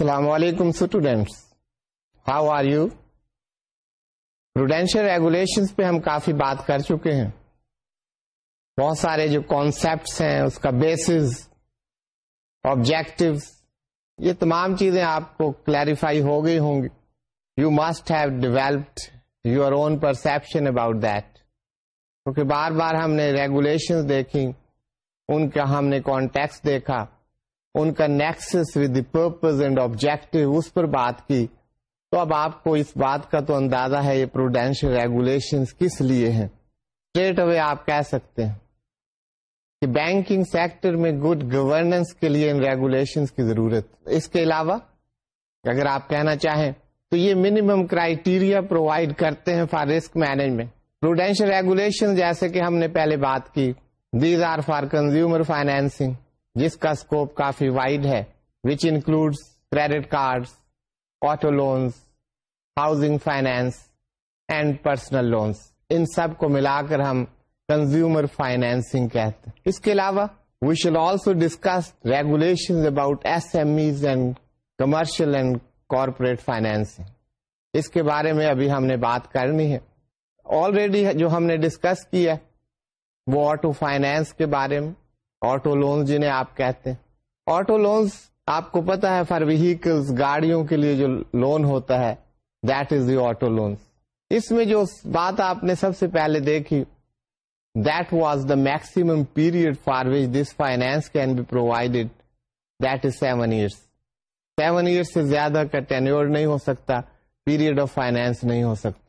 السلام علیکم students how are you prudential regulation پہ ہم کافی بات کر چکے ہیں۔ بہت سارے جو کانسیپٹس ہیں، اس کا بیسز آبجیکٹو یہ تمام چیزیں آپ کو کلیریفائی ہو گئی ہوں گی۔ You must have developed your own perception about that کیونکہ بار بار ہم نے ریگولیشن دیکھی ان کا ہم نے کانٹیکس دیکھا۔ ان کا nexus with the purpose and objective اس پر بات کی۔ تو اب آپ کو اس بات کا تو اندازہ ہے یہ پروڈینشیل ریگولیشن کس لیے ہیں۔ اسٹریٹ اوے آپ کہہ سکتے ہیں کہ بینکنگ سیکٹر میں گڈ گورننس کے لیے ان ریگولیشن کی ضرورت۔ اس کے علاوہ اگر آپ کہنا چاہیں تو یہ منیمم کرائٹیریا پرووائڈ کرتے ہیں for risk management prudential regulation جیسے کہ ہم نے پہلے بات کی۔ These are for consumer financing جس کا اسکوپ کافی وائڈ ہے which include credit card auto loans housing finance and personal loans ان سب کو ملا کر ہم کنزیومر فائنینسنگ کہتے ہیں۔ اس کے علاوہ we shall also discuss regulation about S M Es and commercial and corporate financing اس کے بارے میں ابھی ہم نے بات کرنی ہے۔ آلریڈی جو ہم نے ڈسکس کیا وہ آٹو فائنینس کے بارے میں۔ آٹو لونز جنہیں آپ کہتے ہیں۔ آٹو لونز، آپ کو پتا ہے، فار ویکلس گاڑیوں کے لیے جو لون ہوتا ہے، that is the auto loans اس میں جو بات آپ نے سب سے پہلے دیکھی، that was the maximum period for which this finance can be provided, that is seven years seven years سے زیادہ کا ٹینیور نہیں ہو سکتا، پیریڈ آف فائنینس نہیں ہو سکتا۔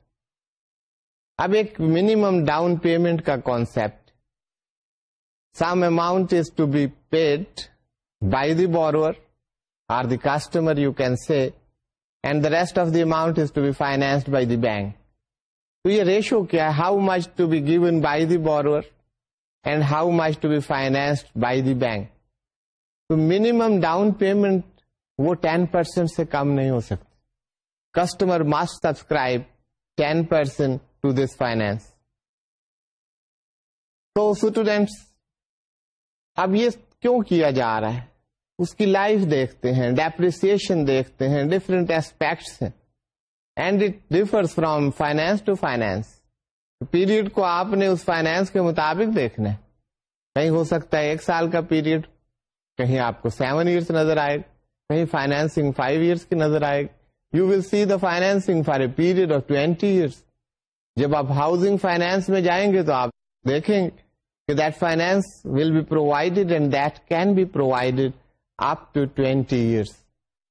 اب ایک منیمم ڈاؤن پیمنٹ کا concept some amount is to be paid by the borrower or the customer you can see and the rest of the amount is to be financed by the bank تو یہ ratio کیا ہے how much to be given by the borrower and how much to be financed by the bank تو minimum down payment وہ ten percent سے کم نہیں ہو سکتی customer must subscribe ten percent to this finance تو اسٹوڈینٹس اب یہ کیوں کیا جا رہا ہے؟ اس کی لائف دیکھتے ہیں ڈیپریسن دیکھتے ہیں ڈفرینٹ ایسپیکٹس ہیں۔ And it differ from finance to finance period کو آپ نے اس فائنینس کے مطابق دیکھنا ہے۔ کہیں ہو سکتا ہے ایک سال کا پیریڈ کہیں آپ کو سیون ایئرس نظر آئے، کہیں فائنینسنگ فائیو ایئرس کی نظر آئے۔ You will see the financing for a period of twenty years جب آپ ہاؤسنگ فائنینس میں جائیں گے تو آپ دیکھیں گے۔ That finance will be provided and that can be provided up to twenty years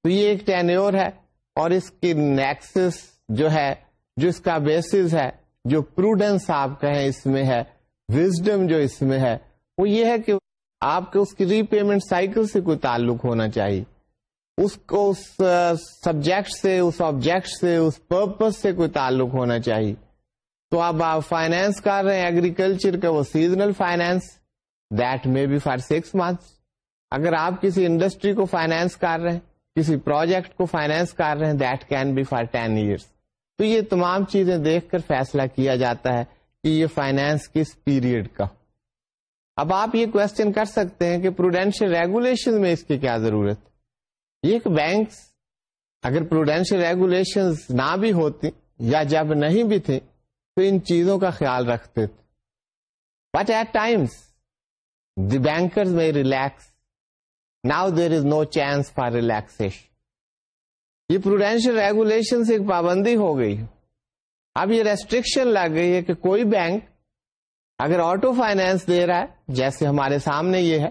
تو یہ ایک ٹینیور ہے اور اس کی نیکسس جو ہے، جو اس کا بیسس ہے، جو پروڈنس آپ کہیں اس میں ہے وزڈم جو اس میں ہے، وہ یہ ہے کہ آپ کے اس کی ری پیمنٹ سائیکل سے کوئی تعلق ہونا چاہیے۔ اس کو، اس سبجیکٹ سے، اس آبجیکٹ سے، اس پرپز سے کوئی تعلق ہونا چاہیے۔ تو اب آپ فائنینس کر رہے ہیں ایگریکلچر کا، وہ seasonal finance that may be for six months اگر آپ کسی انڈسٹری کو فائنینس کر رہے ہیں، کسی پروجیکٹ کو فائنینس کر رہے ہیں that can be for ten years تو یہ تمام چیزیں دیکھ کر فیصلہ کیا جاتا ہے کہ یہ فائنینس کس پیریڈ کا۔ اب آپ یہ کوشچن کر سکتے ہیں کہ پروڈینشیل ریگولیشن میں اس کی کیا ضرورت۔ یہ کہ بینکس اگر پروڈینشیل ریگولیشن نہ بھی ہوتی یا جب نہیں بھی تھی تو ان چیزوں کا خیال رکھتے تھے۔ But at times the bankers may relax now there is no chance for relaxation یہ پروڈینشیل ریگولیشن سے ایک پابندی ہو گئی۔ اب یہ ریسٹرکشن لگ گئی ہے کہ کوئی بینک اگر آٹو فائنینس دے رہا ہے، جیسے ہمارے سامنے یہ ہے،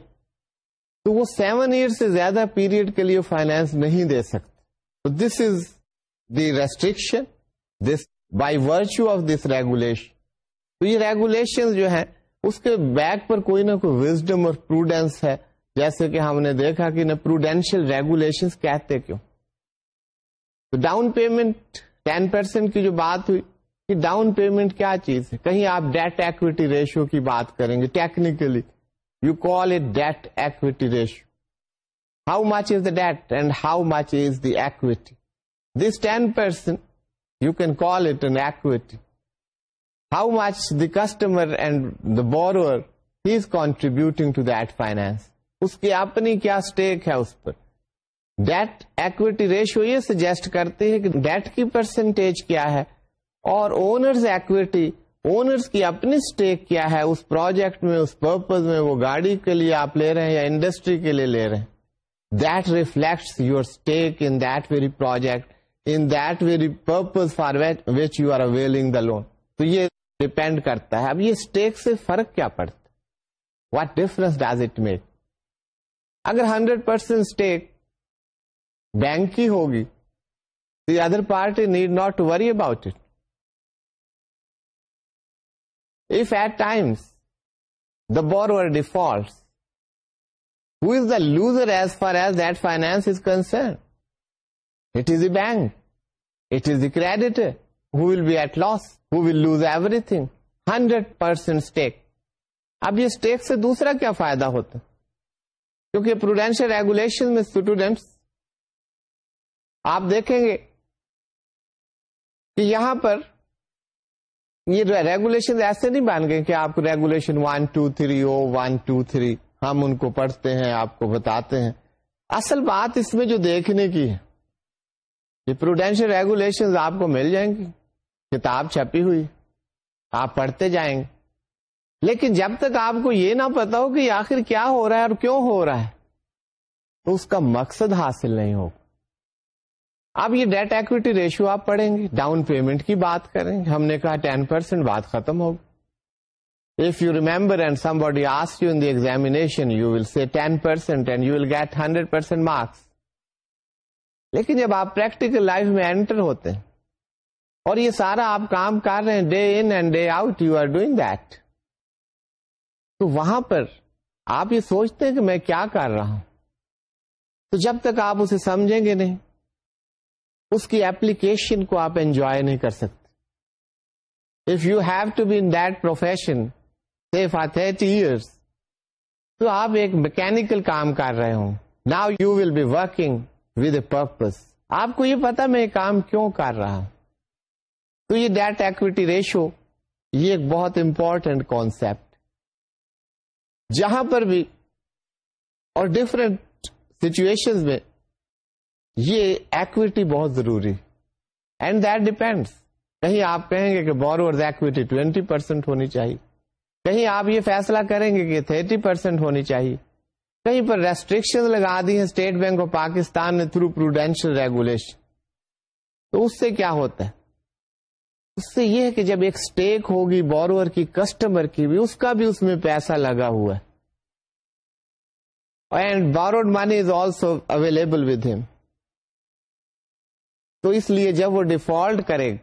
تو وہ سیون ایئر سے زیادہ پیریڈ کے لیے فائنینس نہیں دے سکتے this is the restriction this by virtue of this regulation تو یہ ریگولیشن جو ہے، اس کے بیک پر کوئی نہ کوئی وزڈم اور پروڈینس ہے. جیسے کہ ہم نے دیکھا کہ پروڈینشیل ریگولیشن کہتے کیوں؟ تو ڈاؤن پیمنٹ ٹین پرسینٹ کی جو بات ہوئی، کہ ڈاؤن پیمنٹ کیا چیز ہے؟ کہیں آپ ڈیٹ ایکویٹی ریشو کی بات کریں گے technically you call it debt equity ratio how much is the debt and how much is the equity this ten percent You can call it an equity. How much the customer and the borrower he is contributing to that finance. اس کی اپنی کیا stake ہے اس پر debt equity ratio یہ suggest کرتے ہیں کہ ڈیٹ کی پرسنٹیج کیا ہے اور اونرز ایکوٹی اونرز کی اپنی اسٹیک کیا ہے اس پروجیکٹ میں اس پرپز میں وہ گاڑی کے لیے آپ لے رہے ہیں یا انڈسٹری کے لیے لے رہے ہیں that reflects your stake in that very project in that very purpose for which you are availing the loan تو یہ ڈپینڈ کرتا ہے اب یہ اسٹیک سے فرق کیا پڑتا what difference does it make اگر ہنڈریڈ پرسینٹ اسٹیک بینک کی ہوگی the other party need not to worry about it If at times the borrower defaults, who is the loser as far as that finance is concerned? It is the bank. It is the creditor who will be at loss, who will lose everything. 100% stake. اب یہ stake سے دوسرا کیا فائدہ ہوتا کیونکہ prudential regulation میں students آپ دیکھیں گے کہ یہاں پر یہ ریگولیشن ایسے نہیں بن گئے کہ آپ regulation one two three O one two three ہم ان کو پڑھتے ہیں آپ کو بتاتے ہیں اصل بات اس میں جو دیکھنے کی ہے یہ پروڈینشیل ریگولیشن آپ کو مل جائیں گی۔ کتاب چھپی ہوئی، آپ پڑھتے جائیں گے۔ لیکن جب تک آپ کو یہ نہ پتا ہو کہ آخر کیا ہو رہا ہے اور کیوں ہو رہا ہے، تو اس کا مقصد حاصل نہیں ہوگا۔ اب یہ ڈیٹ ایکوٹی ریشیو آپ پڑھیں گے ڈاؤن پیمنٹ کی بات کریں گے۔ ہم نے کہا ٹین پرسینٹ بات ختم ہوگی۔ If you remember and somebody as you in examination you will see ten percent and you will get hundred percent marks لیکن جب آپ پریکٹیکل لائف میں انٹر ہوتے ہیں اور یہ سارا آپ کام کر رہے ہیں day in and day out you are doing that تو وہاں پر آپ یہ سوچتے ہیں کہ میں کیا کر رہا ہوں؟ تو جب تک آپ اسے سمجھیں گے نہیں، اس کی ایپلیکیشن کو آپ انجوائے نہیں کر سکتے۔ If you have to be in that profession for thirty years تو آپ ایک میکینکل کام کر رہے ہوں۔ Now you will be working with a purpose آپ کو یہ پتا میں یہ کام کیوں کر رہا ہوں؟ تو یہ ڈیٹ ایکوٹی ریشو یہ ایک بہت امپورٹنٹ کانسپٹ جہاں پر بھی اور ڈفرینٹ سچویشن میں یہ ایکویٹی بہت ضروری اینڈ دیٹ ڈیپینڈس کہیں آپ کہیں گے کہ بور ایکویٹی ٹوینٹی پرسینٹ ہونی چاہیے. کہیں آپ یہ فیصلہ کریں گے کہ تھرٹی پرسینٹ ہونی چاہیے. کہیں پر ریسٹرکشن لگا دی ہیں اسٹیٹ بینک آف پاکستان نے تھرو پروڈینشیل ریگولیشن تو اس سے کیا ہوتا ہے؟ اس سے یہ ہے کہ جب ایک اسٹیک ہوگی بورور کی کسٹمر کی بھی، اس کا بھی اس میں پیسہ لگا ہوا ہے۔ And borrowed money is also available with ہم تو اس لیے جب وہ ڈیفالٹ کرے،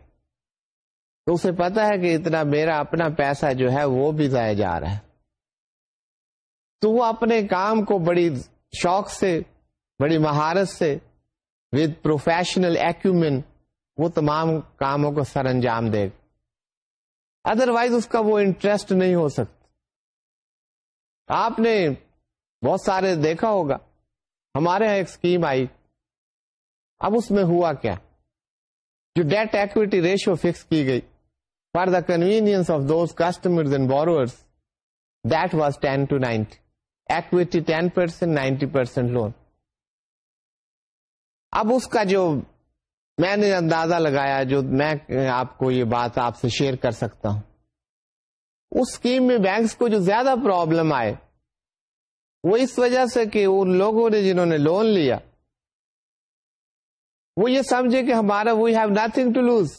تو اسے پتا ہے کہ اتنا میرا اپنا پیسہ جو ہے وہ بھی ضائع جا رہا ہے۔ تو وہ اپنے کام کو بڑی شوق سے، بڑی مہارت سے ود پروفیشنل ایکومن وہ تمام کاموں کو سر انجام دے گا۔ ادر وائز اس کا وہ انٹرسٹ نہیں ہو سکتا۔ آپ نے بہت سارے دیکھا ہوگا۔ ہمارے یہاں ایک اسکیم آئی۔ اب اس میں ہوا کیا؟ جو ڈیٹ ایکوٹی ریشو فکس کی گئی۔ For the convenience of those customer borrowers that was ten to ninety equity ten percent ninety percent loan اب اس کا جو میں نے اندازہ لگایا، جو میں آپ کو یہ بات آپ سے شیئر کر سکتا ہوں۔ اس اسکیم میں بینکس کو جو زیادہ پرابلم آئے، وہ اس وجہ سے کہ ان لوگوں نے جنہوں نے لون لیا، وہ یہ سمجھے کہ ہمارا we have nothing to lose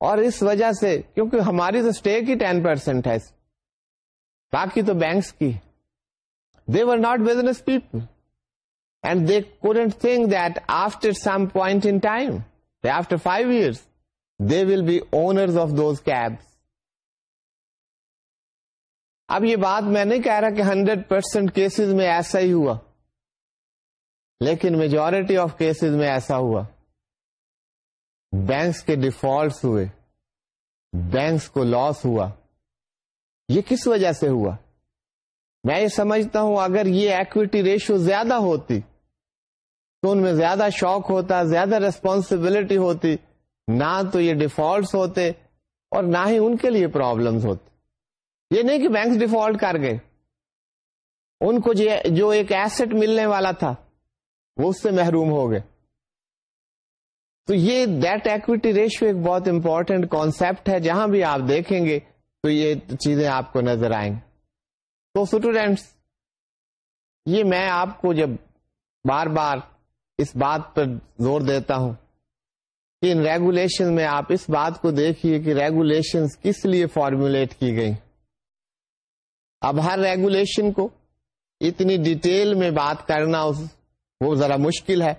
اور اس وجہ سے، کیونکہ ہماری تو اسٹیک ہی ٹین پرسینٹ ہے۔ باقی تو بینکس کی۔ They were not business people and they couldn't think that after some point in time after five years they will be owners of those cabs اب یہ بات میں نہیں کہہ رہا کہ ہنڈریڈ پرسینٹ کیسز میں ایسا ہی ہوا۔ لیکن میجورٹی آف کیسز میں ایسا ہوا۔ بینکس کے ڈیفالٹس ہوئے۔ بینکس کو لاس ہوا۔ یہ کس وجہ سے ہوا؟ میں یہ سمجھتا ہوں اگر یہ ایکوٹی ریشو زیادہ ہوتی، تو ان میں زیادہ شوق ہوتا، زیادہ ریسپانسبلٹی ہوتی، نہ تو یہ ڈیفالٹس ہوتے اور نہ ہی ان کے لیے پرابلمس ہوتے۔ یہ نہیں کہ بینکس ڈیفالٹ کر گئے۔ ان کو جو ایک ایسٹ ملنے والا تھا، وہ اس سے محروم ہو گئے۔ تو یہ دیٹ ایکوٹی ریشو ایک بہت امپورٹینٹ کانسیپٹ ہے۔ جہاں بھی آپ دیکھیں گے تو یہ چیزیں آپ کو نظر آئیں۔ گی تو اسٹوڈینٹس یہ میں آپ کو جب بار بار اس بات پر زور دیتا ہوں کہ ان ریگولیشن میں آپ اس بات کو دیکھیے کہ ریگولیشن کس لیے فارمولیٹ کی گئی اب ہر ریگولیشن کو اتنی ڈیٹیل میں بات کرنا وہ ذرا مشکل ہے۔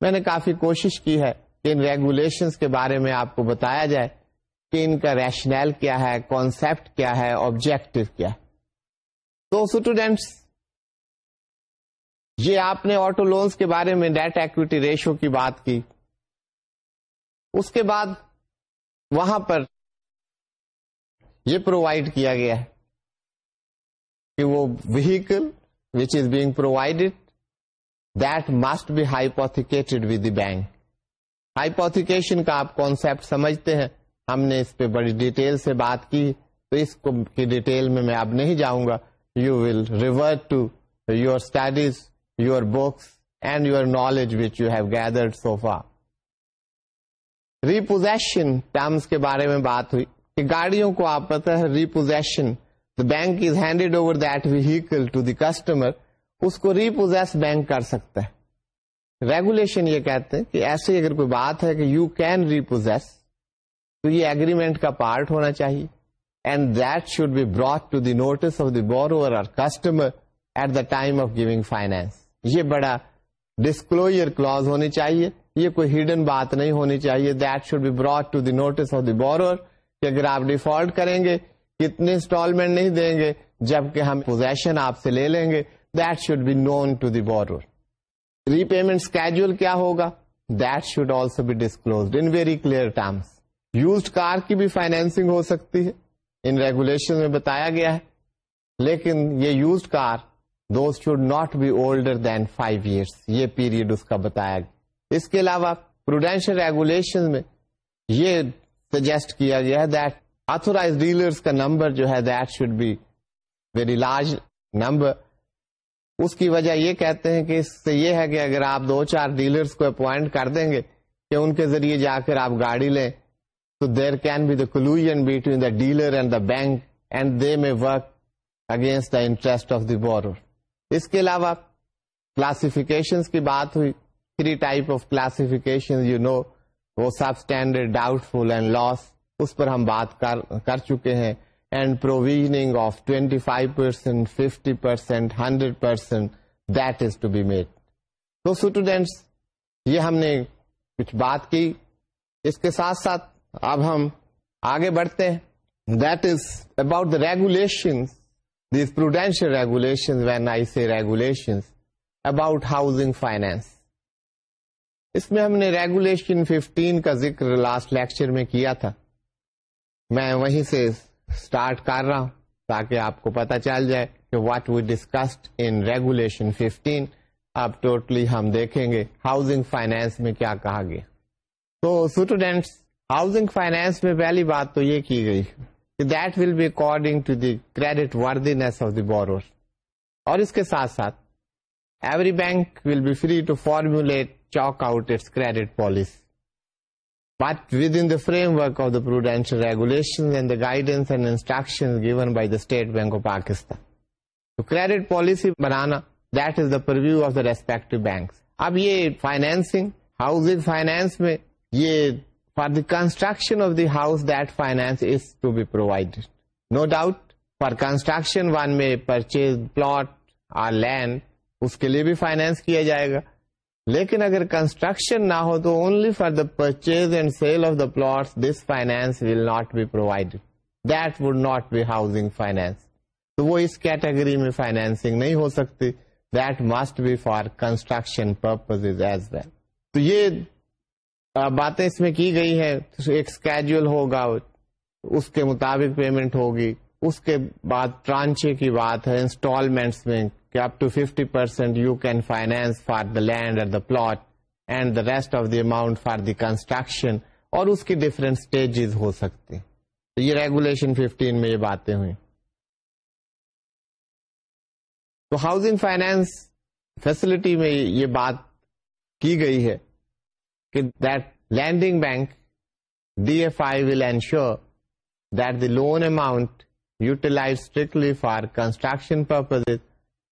میں نے کافی کوشش کی ہے کہ ان ریگولیشن کے بارے میں آپ کو بتایا جائے۔ کہ ان کا ریشنل کیا ہے کانسیپٹ کیا ہے آبجیکٹو کیا ہے؟ تو اسٹوڈینٹس یہ آپ نے آٹو لونس کے بارے میں ڈیٹ ایکوٹی ریشو کی بات کی۔ اس کے بعد وہاں پر یہ پرووائڈ کیا گیا ہے کہ وہ vehicle which is being provided that must be hypothecated with the bank hypothecation کا آپ کانسیپٹ سمجھتے ہیں۔ ہم نے اس پہ بڑی ڈیٹیل سے بات کی، تو اس کو کی ڈیٹیل میں میں اب نہیں جاؤں گا۔ You will revert to your studies your books and your knowledge which you have gathered so far repossession terms کے بارے میں بات ہوئی کہ گاڑیوں کو آپ پتہ ہے repossession the bank is handed over that vehicle to the customer اس کو ریپوزیس بینک کر سکتا ہے۔ ریگولیشن یہ کہتے ہیں کہ ایسی اگر کوئی بات ہے کہ یو کین ریپوزیس تو یہ اگریمنٹ کا پارٹ ہونا چاہیے. And that should be brought to the notice of the borrower اور customer at the time of giving finance یہ بڑا ڈسکلوئر کلوز ہونی چاہیے. یہ کوئی ہڈن بات نہیں ہونی چاہیے. That should be brought to the notice of the borrower کہ اگر آپ ڈیفالٹ کریں گے، کتنے انسٹالمنٹ نہیں دیں گے، جبکہ ہم پوزیشن آپ سے لے لیں گے that should be known to the borrower repayment schedule کیا ہوگا؟ That should also be disclosed in very clear terms used car کی بھی فائنینسنگ ہو سکتی ہے۔ ان ریگولیشن میں بتایا گیا ہے۔ لیکن یہ used car those should not be older than five years یہ پیریڈ اس کا بتایا گیا۔ اس کے علاوہ پروڈینشیل ریگولیشن میں یہ سجیسٹ کیا گیا ہے دیٹ آتھورائز ڈیلرس کا نمبر جو ہے that should be very large number اس کی وجہ یہ کہتے ہیں کہ اس سے یہ ہے کہ اگر آپ دو چار ڈیلرس کو اپوائنٹ کر دیں گے کہ ان کے ذریعے جا کر آپ گاڑی لیں تو there can be the collusion between the dealer and the bank and they may work against the interest of the borrower اس کے علاوہ کلاسیفیکیشن کی بات ہوئی three type of classification you know وہ سب standard doubtful and loss اس پر ہم بات کر کر چکے ہیں and provisioning of twenty five percent fifty percent hundred percent that is to be made تو اسٹوڈینٹس یہ ہم نے کچھ بات کی اس کے ساتھ ساتھ اب ہم آگے بڑھتے ہیں۔ That is about the regulation these prudential regulation when I see regulation about housing finance اس میں ہم نے ریگولیشن 15 کا ذکر لاسٹ لیکچر میں کیا تھا۔ میں وہیں سے اسٹارٹ کر رہا ہوں تاکہ آپ کو پتا چل جائے کہ what we discussed in regulation 15 اب ٹوٹلی ہم دیکھیں گے ہاؤزنگ فائنینس میں کیا کہا گیا۔ تو اسٹوڈینٹس ہاؤزنگ فائنینس میں پہلی بات تو یہ کی گئی کہ that will be according to the credit worthiness of the borrower اور اس کے ساتھ ساتھ every bank will be free to formulate chalk out its credit policy but within the framework of the prudential regulations and the guidance and instructions given by the State Bank of Pakistan. تو credit policy banana that is the purview of the respective banks اب یہ financing housing finance میں یہ for the construction of the house that finance is to be provided no doubt for construction one may purchase plot اور land اس کے لیے بھی finance کیا جائے گا لیکن اگر کنسٹرکشن نہ ہو تو only for the purchase and sale of the plot this finance will not be provide that would not be housing finance تو وہ اس کیٹیگری میں فائنینسنگ نہیں ہو سکتی that must be for construction purpose as well تو یہ باتیں اس میں کی گئی ہے ایک اسکیجل ہوگا، اس کے مطابق پیمنٹ ہوگی، اس کے بعد ٹرانچے کی بات ہے انسٹالمنٹس میں کہ up to fifty percent you can finance for the land اور the plot and the rest of the amount for the construction اور اس کی ڈفرینٹ اسٹیجز ہو سکتے یہ ریگولیشن ففٹین میں یہ باتیں ہوئی تو ہاؤسنگ فائنینس فیسلٹی میں یہ بات کی گئی ہے۔ کہ that lending bank D F I will ensure that the loan amount utilise strictly for construction purpose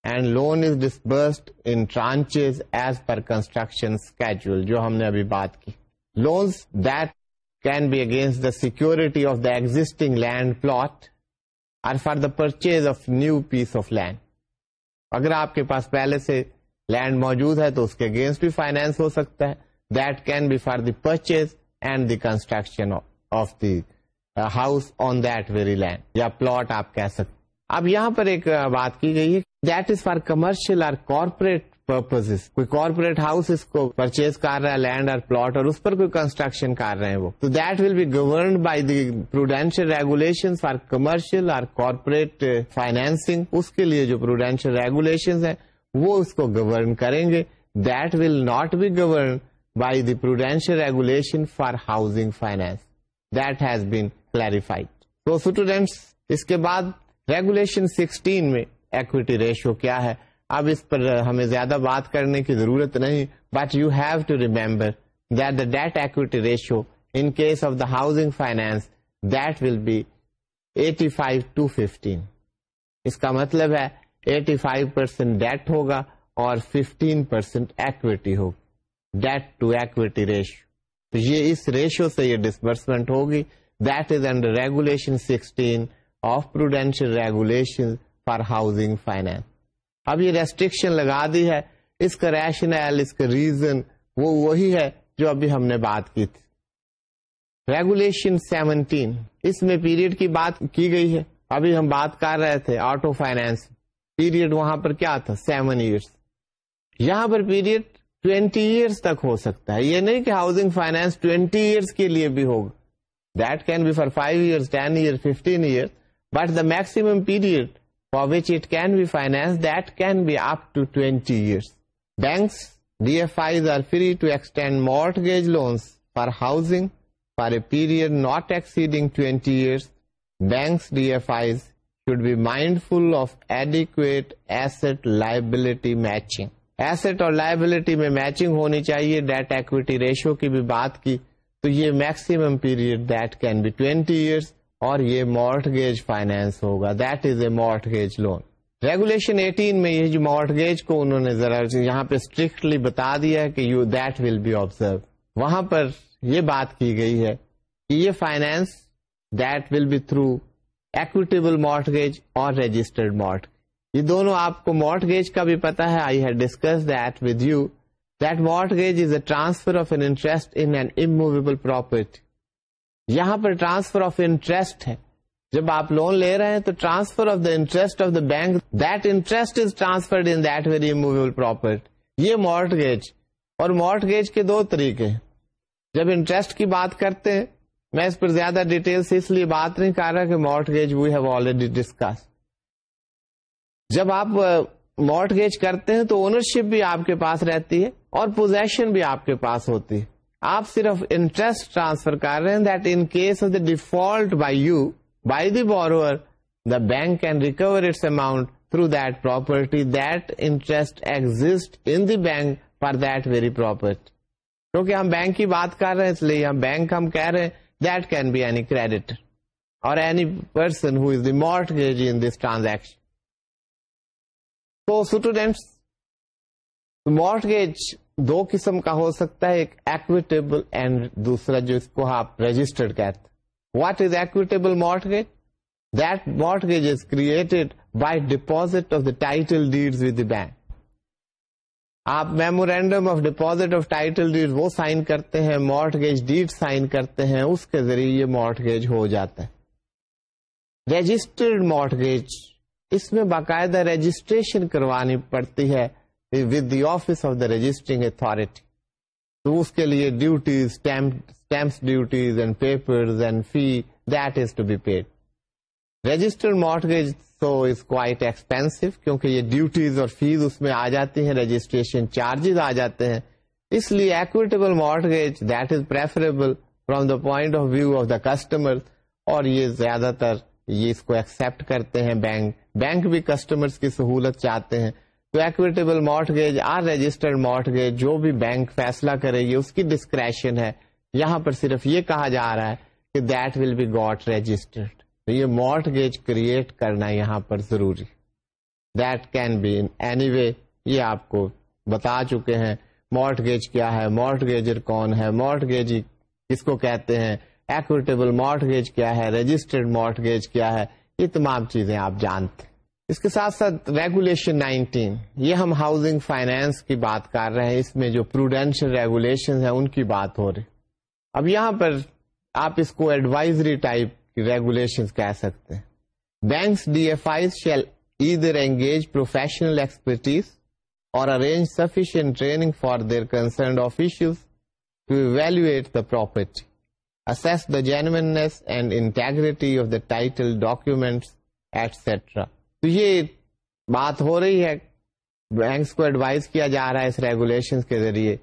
and loan is disbursed in tranches as per construction schedule جو ہم نے ابھی بات کی. Loans that can be against the security of the existing land plot or for the purchase of new piece of land اگر آپ کے پاس پہلے سے لینڈ موجود ہے تو اس کے اگینسٹ بھی فائنینس ہو سکتا ہے. That can be for the purchase and the construction of the house on that very land یا پلاٹ آپ کہہ سکتے اب یہاں پر ایک uh, بات کی گئی ہے that is for commercial or corporate purpose کوئی کارپوریٹ ہاؤس اس کو پرچیز کر رہا ہے لینڈ اور پلاٹ اور اس پر کوئی کنسٹرکشن کر رہے ہیں وہ۔ تو that will be governed by the prudential regulation for commercial اور کارپوریٹ فائنینسنگ اس کے لیے جو پروڈینشیل ریگولیشن ہے وہ اس کو گورن کریں گے۔ That will not be govern by the prudential regulation for housing finance that has been clarified تو اسٹوڈینٹس اس کے بعد ریگولیشن سکسٹین میں ایکویٹی ریشو کیا ہے اب اس پر ہمیں زیادہ بات کرنے کی ضرورت نہیں but you have to remember that the debt equity ratio in case of the housing finance that will be eighty five to fifteen اس کا مطلب ہے ایٹی فائیو پرسینٹ ڈیٹ ہوگا اور ففٹین پرسینٹ ایکویٹی ہوگی ڈیٹ ٹو ایکویٹی ریشو تو یہ اس ratio سے یہ ڈسبرسمنٹ ہوگی that is under regulation sixteen of prudential regulation for housing finance اب یہ ریسٹرکشن لگا دی ہے اس کا ریشنل اس کا ریزن وہ وہی ہے جو ابھی ہم نے بات کی تھی ریگولیشن سیونٹین اس میں پیریڈ کی بات کی گئی ہے ابھی ہم بات کر رہے تھے آٹو فائنینس پیریڈ وہاں پر کیا تھا سیون ایئرس یہاں پر پیریڈ ٹوینٹی ایئرس تک ہو سکتا ہے۔ یہ نہیں کہ ہاؤسنگ فائنینس ٹوینٹی ایئرس کے لیے بھی ہوگا۔ That can be for five year ten year fifteen year but the maximum period for which it can be finance that can be up to twenty اپٹرس banks D F Is are free to extend mortgage loans for housing for a period not exceeding twenty years banks D F Is should be mindful of adequate asset liability matching asset اور liability میں matching ہونی چاہیے date equity ratio کی بھی بات کی، تو یہ maximum period that can be twenty years اور یہ مارٹ گیج فائنینس ہوگا. That is a mortgage loan regulation eighteen میں یہ جو مارٹ گیج کو انہوں نے ذرا یہاں پہ اسٹرکٹلی بتا دیا کہ you that will be observe وہاں پر یہ بات کی گئی ہے کہ یہ finance that will be through equitable mortgage اور رجسٹرڈ مارٹ یہ دونوں آپ کو مارٹ گیج کا بھی پتا ہے۔ I had discuss that with you that mortgage is a transfer of an interest in an immovable property یہاں پر ٹرانسفر آف انٹرسٹ ہے۔ جب آپ لون لے رہے ہیں تو transfer of the interest of the bank that interest is transferred in that very movable property یہ مارٹ گیج اور مارٹ گیج کے دو طریقے ہیں۔ جب انٹرسٹ کی بات کرتے ہیں، میں اس پر زیادہ ڈیٹیل سے اس لیے بات نہیں کر رہا کہ mortgage we have already discuss جب آپ مارٹ گیج کرتے ہیں تو اونرشپ بھی آپ کے پاس رہتی ہے اور پوزیشن بھی آپ کے پاس ہوتی ہے۔ آپ صرف انٹرسٹ ٹرانسفر کر رہے ہیں that in case of the default by you by the borrower the bank can recover its amount through that property that interest exist in the bank for that very property کیونکہ ہم bank کی بات کر رہے ہیں، اس لیے ہم بینک ہم کہہ رہے ہیں that can be any credit اور any person who is the mortgage in this transaction تو اسٹوڈینٹس مارٹ گیج دو قسم کا ہو سکتا ہے، ایک ایکویٹیبل اینڈ دوسرا جو اس کو آپ رجسٹرڈ کہتے what is equitable mortgage that mortgage is created by deposit of the title deed with bank آپ memorandum of deposit of title deed وہ سائن کرتے ہیں مارٹ گیج ڈیڈ سائن کرتے ہیں، اس کے ذریعے یہ مارٹ گیج ہو جاتا ہے۔ رجسٹرڈ مارٹ گیج اس میں باقاعدہ رجسٹریشن کروانی پڑتی ہے with the office of the registering authority تو اس کے لیے duties stamps duties and paper and fee that is to be paid registered mortgage so is quite expensive کیونکہ یہ ڈیوٹیز اور فیس اس میں آ جاتی ہیں رجسٹریشن چارجز آ جاتے ہیں. اس لیے equitable mortgage that is preferable from the point of view of the customer اور یہ زیادہ تر یہ اس کو ایکسپٹ کرتے ہیں بینک بینک بھی کسٹمرز کی سہولت چاہتے ہیں. تو equitable mortgage or registered mortgage جو بھی بینک فیصلہ کرے گی اس کی ڈسکریشن ہے. یہاں پر صرف یہ کہا جا رہا ہے کہ that will be got registered تو یہ مارٹ گیج کریٹ کرنا یہاں پر ضروری. That can be any way یہ آپ کو بتا چکے ہیں. مارٹ گیج کیا ہے؟ مارٹ گیجر کون ہے؟ مارٹ گیج کس کو کہتے ہیں؟ ایکویٹیبل مارٹ گیج کیا ہے رجسٹرڈ مارٹ گیج کیا ہے، یہ تمام چیزیں آپ جانتے اس کے ساتھ ساتھ ریگولیشن نائنٹین یہ ہم ہاؤسنگ فائنینس کی بات کر رہے ہیں۔ اس میں جو پروڈینشیل ریگولیشن ہے ان کی بات ہو رہی۔ اب یہاں پر آپ اس کو ایڈوائزری ٹائپ کی ریگولیشن کہہ سکتے ہیں۔ Banks D F I shall either engage professional expertise اور arrange sufficient training for their concerned official to evaluate the property assess the genuineness and integrity of the title documents etc تو یہ بات ہو رہی ہے۔ بینکس کو advise کیا جا رہا ہے اس ریگولیشن کے ذریعے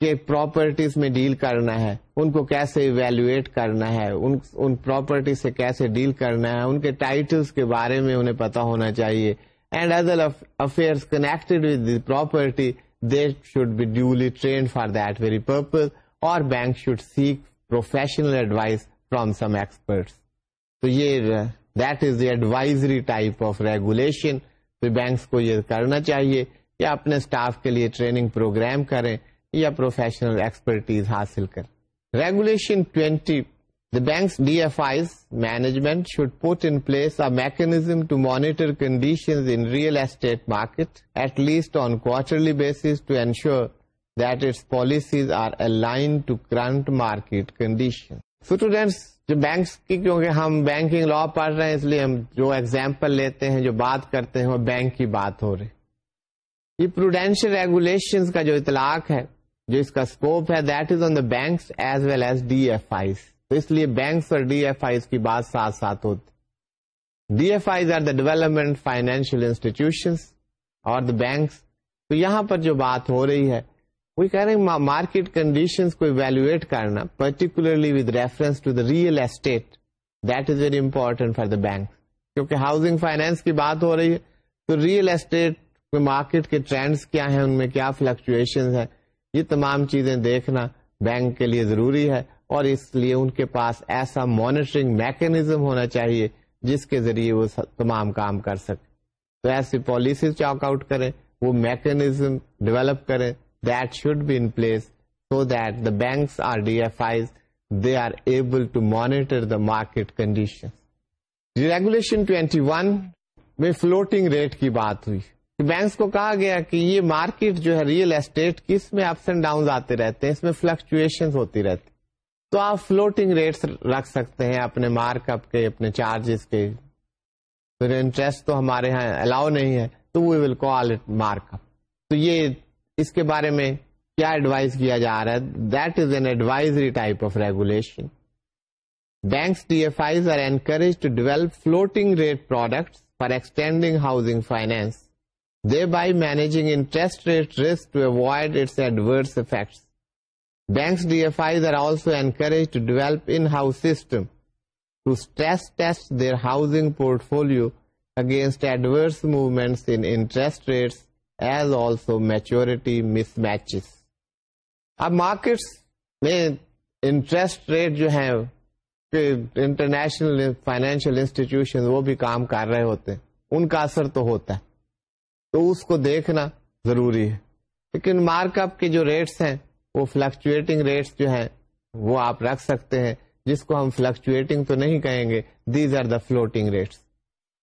کہ پراپرٹیز میں ڈیل کرنا ہے، ان کو کیسے ایویلویٹ کرنا ہے، ان پراپرٹی سے کیسے ڈیل کرنا ہے، ان کے ٹائٹلس کے بارے میں انہیں پتا ہونا چاہیے۔ And other affair connected with property they should be duly trained for that very purpose or bank should seek professional advise from some experts تو یہ that is the advisory type of regulation banks کو یہ کرنا چاہیے یا اپنے staff کے لیے ٹریننگ پروگرام کریں یا پروفیشنل ایکسپرٹیز حاصل کریں regulation twenty the banks D F Is management should put in place a mechanism to monitor condition in real estate market at least on quarterly basis to ensure that its policies are aligned to current market conditions. Students جو banks کی، کیونکہ ہم banking law پڑھ رہے ہیں، اس لیے ہم جو ایگزامپل لیتے ہیں، جو بات کرتے ہیں، وہ بینک کی بات ہو رہی یہ پروڈینشیل ریگولیشن کا جو اطلاق ہے، جو اس کا اسکوپ ہے that is on the banks as well as D F Is تو اس لیے بینکس اور ڈی ایف آئیز کی بات ساتھ ساتھ ہوتی D F Is are the development financial institutions اور دا بینکس تو یہاں پر جو بات ہو رہی ہے وہ کہہ رہے ہیں مارکیٹ کنڈیشن کو ایویلویٹ کرنا particularly with reference to the real estate that is very important for the bank کیونکہ ہاؤسنگ فائنینس کی بات ہو رہی ہے تو ریئل اسٹیٹ مارکیٹ کے ٹرینڈس کیا ہیں ان میں کیا فلکچویشن ہے یہ تمام چیزیں دیکھنا بینک کے لیے ضروری ہے اور اس لیے ان کے پاس ایسا مانیٹرنگ میکنیزم ہونا چاہیے جس کے ذریعے وہ تمام کام کر سکے تو ایسی پالیسیز چاک آؤٹ کریں وہ میکنیزم ڈیولپ کریں that should be in place so that the banks or DFIs, they are able to monitor the market conditions. Regulation 21 میں فلوٹنگ ریٹ کی بات ہوئی. بینکس کو کہا گیا کہ یہ مارکیٹ جو ہے ریئل اسٹیٹ کی اس میں اپس اینڈ ڈاؤن آتے رہتے ہیں؟ اس میں فلکچویشن ہوتی رہتی. تو آپ فلوٹنگ ریٹس رکھ سکتے ہیں اپنے مارک اپ کے اپنے چارجز کے. انٹرسٹ تو ہمارے یہاں الاؤ نہیں ہے تو we will call it mark up تو یہ اس کے بارے میں کیا ایڈوائز کیا جا رہا ہے؟ That is an advisory type of regulation banks D F Is are encourage to develop floating rate product for extending housing finance they by managing interest rate risk to avoid its adverse effects banks D F Is are also encourage to develop in house system to stress test their housing portfolio against adverse movements in interest rates as also maturity mismatches اب markets میں interest rate جو ہے international financial institution وہ بھی کام کر رہے ہوتے ہیں. ان کا اثر تو ہوتا ہے. تو اس کو دیکھنا ضروری ہے. لیکن مارک اپ کے جو ریٹس ہیں، وہ فلکچویٹنگ ریٹس جو ہیں، وہ آپ رکھ سکتے ہیں. جس کو ہم فلکچویٹنگ تو نہیں کہیں گے these are the floating rates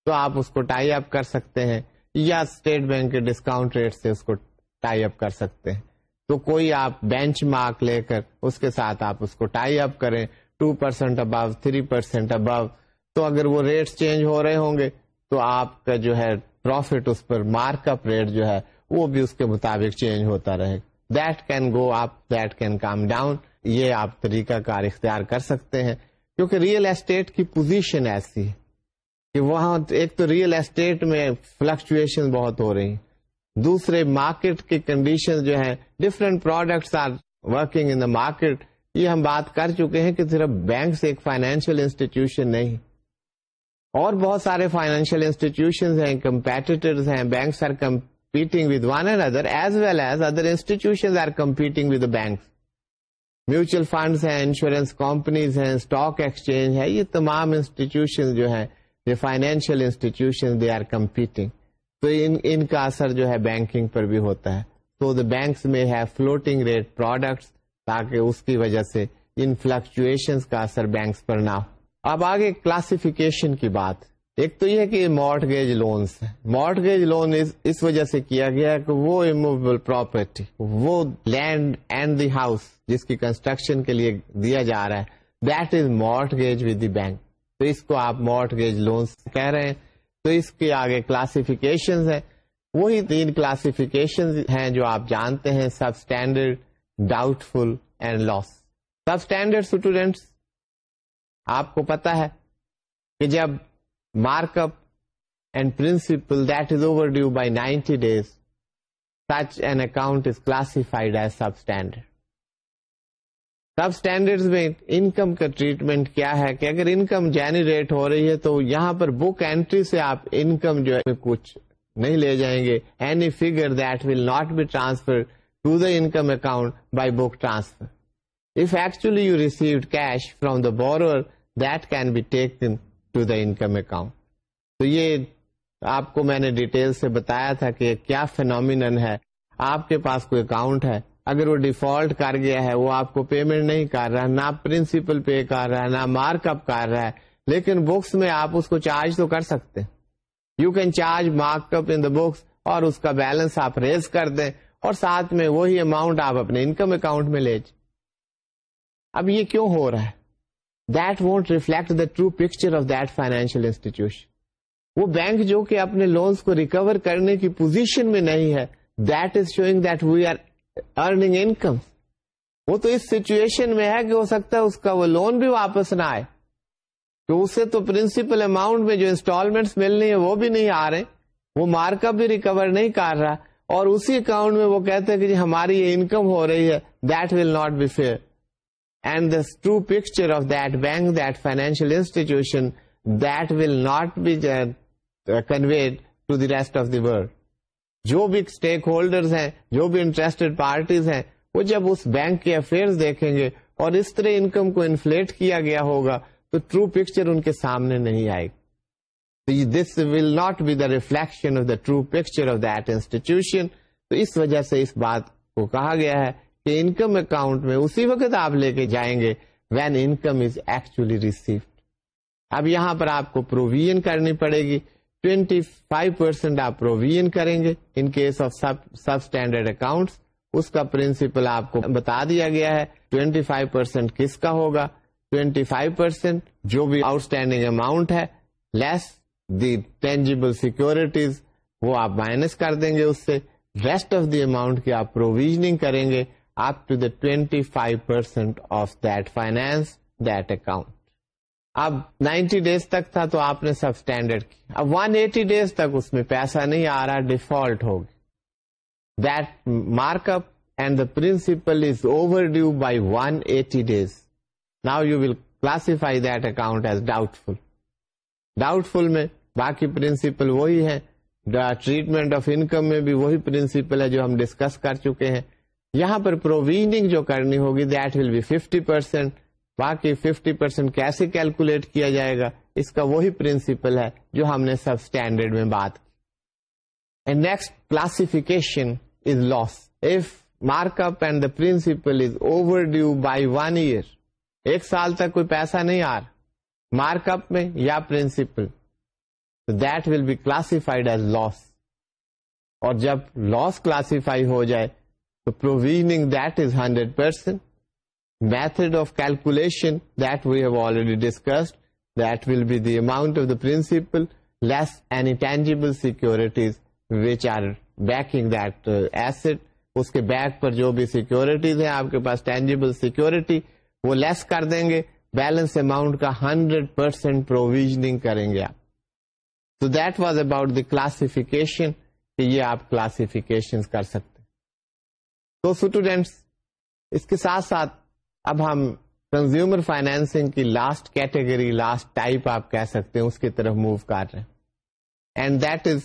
تو آپ اس کو ٹائی اپ کر سکتے ہیں. یا اسٹیٹ بینک کے ڈسکاؤنٹ ریٹ سے اس کو ٹائی اپ کر سکتے ہیں۔ تو کوئی آپ بینچ مارک لے کر اس کے ساتھ آپ اس کو ٹائی اپ کریں۔ Two percent above three percent above تو اگر وہ ریٹس چینج ہو رہے ہوں گے، تو آپ کا جو ہے پروفٹ اس پر مارک اپ ریٹ جو ہے، وہ بھی اس کے مطابق چینج ہوتا رہے۔ That can go up that can come down یہ آپ طریقہ کار اختیار کر سکتے ہیں۔ کیونکہ ریئل اسٹیٹ کی پوزیشن ایسی ہے۔ کہ وہاں ایک تو ریئل اسٹیٹ میں فلکچویشن بہت ہو رہی ہیں۔ دوسرے مارکیٹ کی کنڈیشن جو ہے different products are working in the market یہ ہم بات کر چکے ہیں کہ صرف بینک سے ایک فائنینشیل انسٹیٹیوشن نہیں۔ اور بہت سارے فائنینشیل انسٹیٹیوشن ہیں کمپیٹیٹرز ہیں banks are competing with one and other as well as other institution are competing with banks mutual funds ہیں انشورنس کمپنیز ہیں اسٹاک ایکسچینج ہے یہ تمام انسٹیٹیوشن جو ہے یہ financial institution they are competing تو ان ان کا اثر جو ہے بینکنگ پر بھی ہوتا ہے. تو دا بینکس میں ہے فلوٹنگ ریٹ پروڈکٹس تاکہ اس کی وجہ سے ان فلکچویشن کا اثر بینکس پر نہ ہو. اب آگے کلاسیفیکیشن کی بات. ایک تو یہ کہ mortgage loans mortgage loan اس وجہ سے کیا گیا کہ وہ اموویبل پراپرٹی وہ لینڈ اینڈ دی ہاؤس جس کی کنسٹرکشن کے لیے دیا جا رہا ہے that is mortgage with the bank تو اس کو آپ مارٹ گیج لونس کہہ رہے ہیں، تو اس کے آگے کلاسیفیکیشن ہے وہی تین کلاسیفیکیشن ہیں جو آپ جانتے ہیں substandard doubtful and loss substandard students آپ کو پتا ہے کہ جب mark up and principal that is overdue by ninety days such an account is classified as substandard substandard میں انکم کا ٹریٹمنٹ کیا ہے کہ اگر انکم جنریٹ ہو رہی ہے تو یہاں پر بک اینٹری سے آپ انکم جو ہے کچھ نہیں لے جائیں گے. Any figure that will not be transfer to the income account by book transfer if actually you received cash from the borrower that can be take to the income account تو یہ آپ کو میں نے ڈیٹیل سے بتایا تھا کہ کیا فینومین ہے. آپ کے پاس کوئی اکاؤنٹ ہے؟ اگر وہ ڈیفالٹ کر گیا ہے، وہ آپ کو پیمنٹ نہیں کر رہا، نہ پرنسپل پے کر رہا ہے نہ مارک اپ کر رہا ہے، لیکن بکس میں آپ اس کو چارج تو کر سکتے you can charge mark up in the books اور اس کا بیلنس آپ ریز کر دیں اور ساتھ میں وہی اماؤنٹ آپ اپنے انکم اکاؤنٹ میں لے اب یہ کیوں ہو رہا ہے؟ That won't reflect the true picture of that financial institution وہ بینک جو کہ اپنے لونس کو ریکور کرنے کی پوزیشن میں نہیں ہے that is showing that we are earning income وہ تو اس سچویشن میں ہے کہ ہو سکتا ہے اس کا وہ لون بھی واپس نہ آئے. تو اسے تو پرنسپل اماؤنٹ میں جو انسٹالمنٹ ملنی ہے وہ بھی نہیں آ رہے. وہ مارک اپ بھی ریکور نہیں کر رہا. اور اسی اکاؤنٹ میں وہ کہتے ہیں کہ جی ہماری یہ انکم ہو رہی ہے. That will not be fair and the true picture of that bank that financial institution that will not be conveyed to the rest of the world جو بھی اسٹیک ہولڈر ہیں، جو بھی انٹرسٹڈ پارٹیز ہیں، وہ جب اس بینک کے افیئر دیکھیں گے اور اس طرح انکم کو انفلیٹ کیا گیا ہوگا تو ٹرو پکچر ان کے سامنے نہیں آئے گی۔ This will not be the reflection of the true picture of that institution تو اس وجہ سے اس بات کو کہا گیا ہے کہ انکم اکاؤنٹ میں اسی وقت آپ لے کے جائیں گے when income is actually received اب یہاں پر آپ کو پروویژن کرنی پڑے گی ٹوینٹی فائیو پرسینٹ آپ پروویژن کریں گے in case of substandard account اس کا پرنسپل آپ کو بتا دیا گیا ہے. ٹوینٹی فائیو پرسینٹ کس کا ہوگا؟ ٹوینٹی فائیو پرسینٹ جو بھی آؤٹ اسٹینڈنگ اماؤنٹ ہے لیس دی ٹینجیبل سیکورٹیز وہ آپ مائنس کر دیں گے اس سے. ریسٹ آف دی اماؤنٹ کی آپ پروویژنگ کریں گے. آپ to the twenty five percent of that finance that account اب نائنٹی ڈیز تک تھا تو آپ نے سب اسٹینڈرڈ کیا۔ اب ون ایٹی ڈیز تک اس میں پیسہ نہیں آ رہا، ڈیفالٹ ہوگی that mark up and the principal is overdue by one eighty days now you will classify that account as doubtful doubtful میں باقی پرنسپل وہی ہے ٹریٹمنٹ آف انکم میں بھی وہی پرنسپل ہے جو ہم ڈسکس کر چکے ہیں۔ یہاں پر پروویژنگ جو کرنی ہوگی that will be fifty percent باقی ففٹی پرسینٹ کیسے کیلکولیٹ کیا جائے گا؟ اس کا وہی پرنسپل ہے جو ہم نے سب اسٹینڈرڈ میں بات کی۔ Next classification is loss of mark up and the principal is overdue by one year ایک سال تک کوئی پیسہ نہیں آ رہا مارک اپ میں یا principal that will be classified as loss اور جب لاس کلاسیفائی ہو جائے، تو provisioning that is hundred percent method of calculation that we have already discussed that will be the amount of the principal less any tangible securities which are backing that asset اس کے back پر جو بھی securities ہیں آپ کے پاس tangible security وہ لیس کر دیں گے بیلنس اماؤنٹ کا ہنڈریڈ پرسینٹ پروویژنگ کریں گے آپ تو that was about the classification کہ یہ آپ کلاسفکیشن کر سکتے تو اسٹوڈینٹس اس کے ساتھ ساتھ اب ہم کنزیومر فائنینسنگ کی لاسٹ کیٹیگری لاسٹ ٹائپ آپ کہہ سکتے ہیں، اس کی طرف موو کر رہے ہیں۔ And that is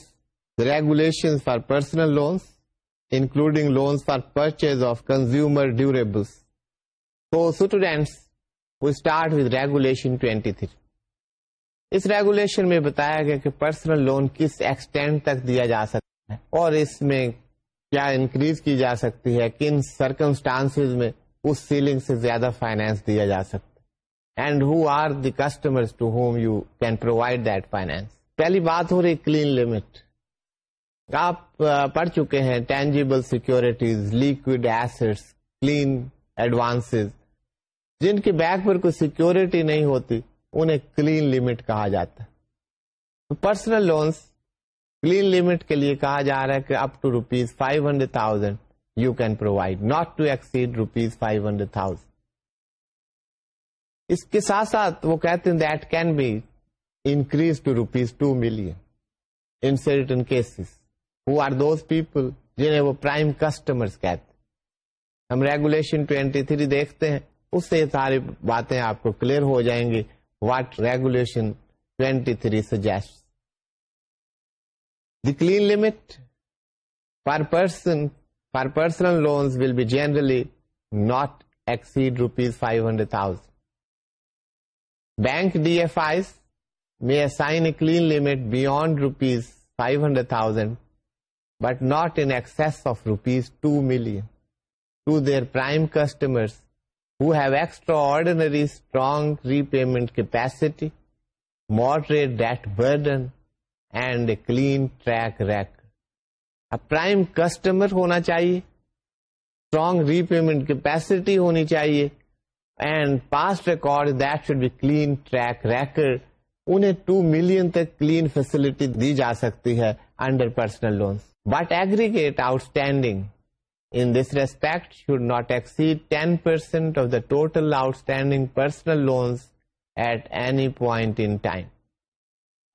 regulation for personal loans including loans for purchase of consumer durables تو اسٹوڈینٹس وہ start with regulation twenty three us regulation میں بتایا گیا کہ پرسنل لون کس ایکسٹینٹ تک دیا جا سکتا ہے اور اس میں کیا انکریز کی جا سکتی ہے، کن سرکمسٹانس میں اس سیلنگ سے زیادہ فائنینس دیا جا سکتا and who are the customer to whom you can provide that finance پہلی بات ہو رہی کلین لمٹ آپ پڑھ چکے ہیں tangible securities liquid assets clean advance جن کے بیک پر کوئی سیکورٹی نہیں ہوتی، انہیں کلین لمٹ کہا جاتا ہے. پرسنل لونس کلین لمٹ کے لیے کہا جا رہا ہے کہ up to rupees five hundred thousand you can provide not to exceed rupees five hundred thousand اس کے ساتھ ساتھ وہ کہتے ہیں that can be increase to rupees two million in certain cases who are those people جنہیں وہ prime customer کہتے ہم ریگولیشن ٹوینٹی تھری دیکھتے ہیں اس سے ساری باتیں آپ کو کلیئر ہو جائیں گی what regulation twenty three suggest the clean limit per person for personal loans will be generally not exceed rupees five hundred thousand bank D F Is may assign a clean limit beyond rupees five hundred thousand but not in excess of rupees two million to their prime customers who have extraordinary strong repayment capacity moderate debt burden and a clean track record A prime customer ہونا چاہیے. Strong repayment capacity ہونی چاہیے. And past record that should be clean track record. انہیں two million تک clean facility دی جا سکتی ہے under personal loans but aggregate outstanding in this respect should not exceed ten percent of the total outstanding personal loans at any point in time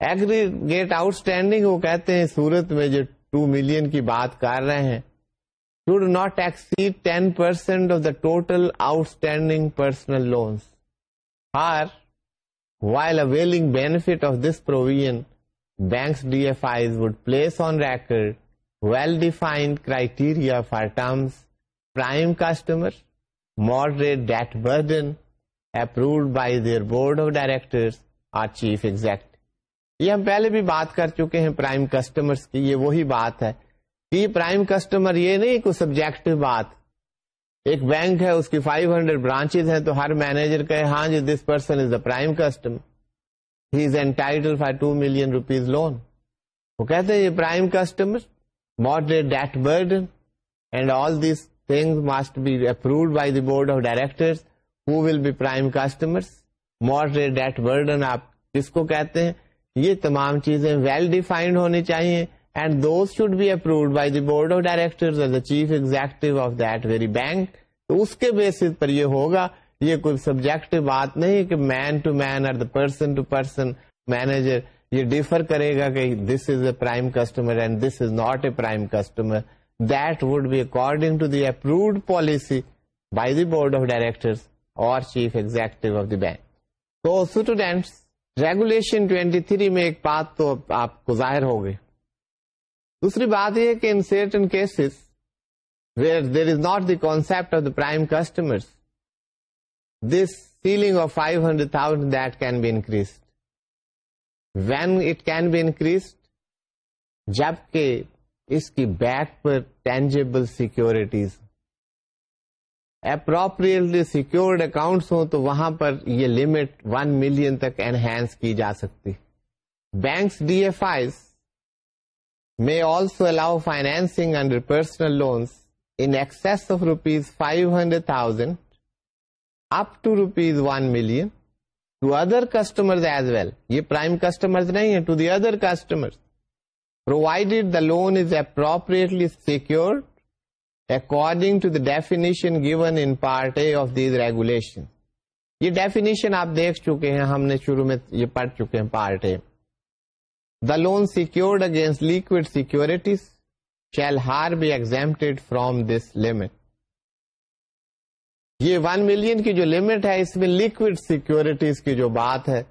aggregate outstanding وہ کہتے ہیں صورت میں جو ٹو ملین کی بات کر رہے ہیں should not exceed ten percent of the total outstanding personal loans ہار While availing benefit of this provision, banks DFIs would place on record well-defined criteria for terms prime customer, moderate debt burden, approved by their board of directors or chief executive. یہ ہم پہلے بھی بات کر چکے ہیں پرائم کسٹمرز کی، یہ وہی بات ہے۔ کہ یہ پرائم کسٹمر یہ نہیں کوئی سبجیکٹو بات۔ ایک بینک ہے، اس کی 500 ہنڈریڈ برانچ ہیں تو ہر مینیجر کہ ہاں جی this person is the prime customer he is entitled for two million rupees loan وہ کہتے ہیں، یہ prime customer moderate debt burden and all this thing must be approved by the board of director who will be prime customer moderate debt burden آپ کس کو کہتے ہیں؟ یہ تمام چیزیں ویل ڈیفائنڈ ہونی چاہیے and those should be approved by the board of director chief executive of that very bank تو اس کے بیسس پر یہ ہوگا. یہ کوئی سبجیکٹ بات نہیں کہ مین ٹو مین اور پرسن ٹو پرسن مینیجر یہ ڈیفر کرے گا کہ this is a prime customer and this is not a prime customer that would be according to the approved policy by the board of director اور chief executive of the bank تو students regulation 23 میں ایک بات تو آپ کو ظاہر ہو گئی۔ دوسری بات یہ کہ in certain cases where there is not the concept of the prime customer this ceiling of five hundred thousand that can be increase when it can be increase جبکہ اس کی بیک پر tangible securities appropriately secured accounts ہوں تو وہاں پر یہ limit 1 million تک enhance کی جا سکتی۔ Banks D F Is may also allow financing personal loans in excess of rupees five hundred thousand up to rupees one million to other customer as well یہ پرائم کسٹمر نہیں ہے to the other customer provided the loan is appropriately secured according to the definition given in part A of these regulation یہ definition آپ دیکھ چکے ہیں، ہم نے شروع میں یہ پڑھ چکے ہیں part A the loan secured against liquid securities shall ہار be exempted from this limit یہ ون ملین کی جو لمٹ ہے، اس میں لیکوڈ سیکورٹیز کی جو بات ہے،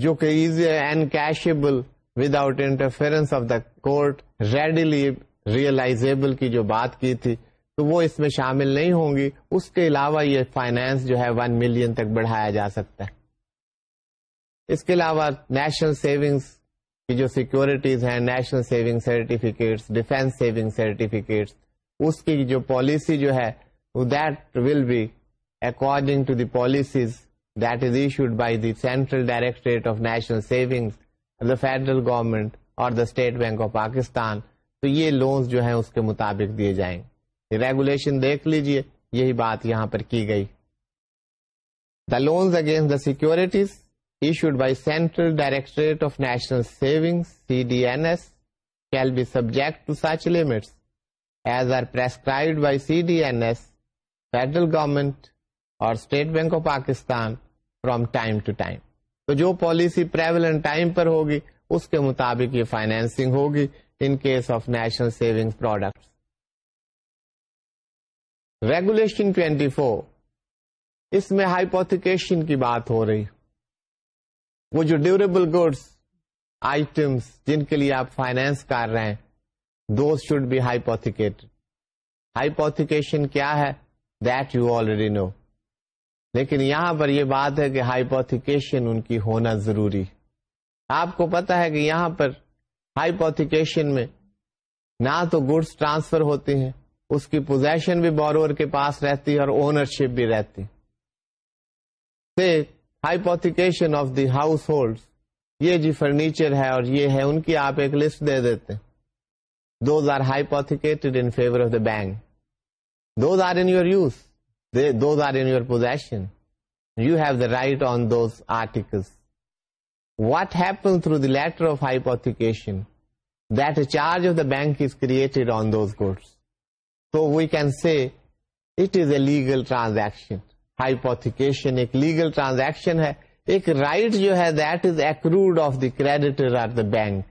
جو کہ is encashable without interference of the court readily realizable کی جو بات کی تھی تو وہ اس میں شامل نہیں ہوں گی، اس کے علاوہ یہ فائنینس جو ہے ون ملین تک بڑھایا جا سکتا ہے۔ اس کے علاوہ نیشنل سیونگس کی جو سیکورٹیز ہیں national saving certificates defence saving certificates اس کی جو پالیسی جو ہے that will be according to the policies that is issued by the Central Directorate of National Savings the federal government اور the State Bank of Pakistan تو یہ loans جو ہیں اس کے مطابق دیے جائیں گے۔ ریگولیشن دیکھ لیجیے، یہی بات یہاں پر کی گئی۔ The loans against the securities issued by Central Directorate of National Saving C D N S shall be subject to such limits as are prescribed by C D N S federal government اور State Bank of Pakistan from time to time تو جو policy prevalent time پر ہوگی، اس کے مطابق یہ financing ہوگی in case of national saving product regulation 24 اس میں ہائیپوتھیکیشن کی بات ہو رہی وہ جو ڈیوریبل گڈس آئٹمس جن کے لیے آپ فائنینس کر رہے ہیں those should be hypothecate hypothecation کیا ہے؟ دیٹ یو آلریڈی نو لیکن یہاں پر یہ بات ہے کہ ہائیپوتھیکیشن ان کی ہونا ضروری آپ کو پتا ہے کہ یہاں پر ہائیپوتھیکیشن میں نہ تو گڈس ٹرانسفر ہوتے ہیں اس کی پوزیشن بھی بورور کے پاس رہتی اور اونرشپ بھی رہتی۔ Hypothecation of the household یہ جی فرنیچر ہے اور یہ ہے، ان کی آپ ایک لسٹ دے دیتے۔ Those are hypothecated in favour of the bank those are in your use those are in your position you have the right on those articles what happen through the letter of hypothecation that charge of the bank is created on those goods تو we can see it is a legal transaction hypothecation ایک legal transaction ہے ایک right جو ہے that is accrued of the creditor of the bank